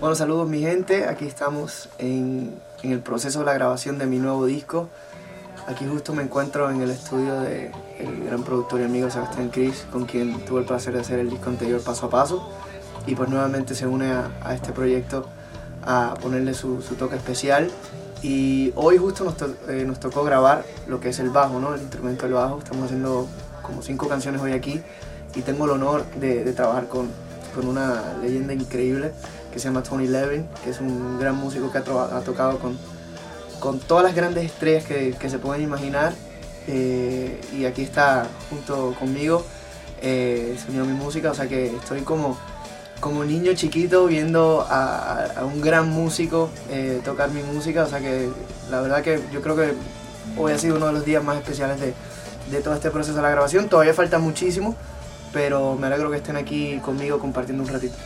Bueno, saludos mi gente, aquí estamos en, en, el proceso de la grabación de mi nuevo disco. Aquí justo me encuentro en el estudio del gran productor y amigo Sebastián Cris, con quien tuve el placer de hacer el disco anterior paso a paso. Y pues nuevamente se une a, a este proyecto a ponerle su, su, toque especial. Y hoy justo nos, to, eh, nos, tocó grabar lo que es el bajo, ¿no? el instrumento del bajo. Estamos haciendo como cinco canciones hoy aquí y tengo el honor de, de trabajar con, con una leyenda increíble que se llama Tony Levin, que es un gran músico que ha, ha tocado con, con, todas las grandes estrellas que, se pueden imaginar. Eh, y aquí está junto conmigo, eh, mi música, o sea que estoy como, como niño chiquito viendo a, a un gran músico eh, tocar mi música, o sea que la verdad que yo creo que hoy ha sido uno de los días más especiales de, de todo este proceso de la grabación. Todavía falta muchísimo, pero me alegro que estén aquí conmigo compartiendo un ratito.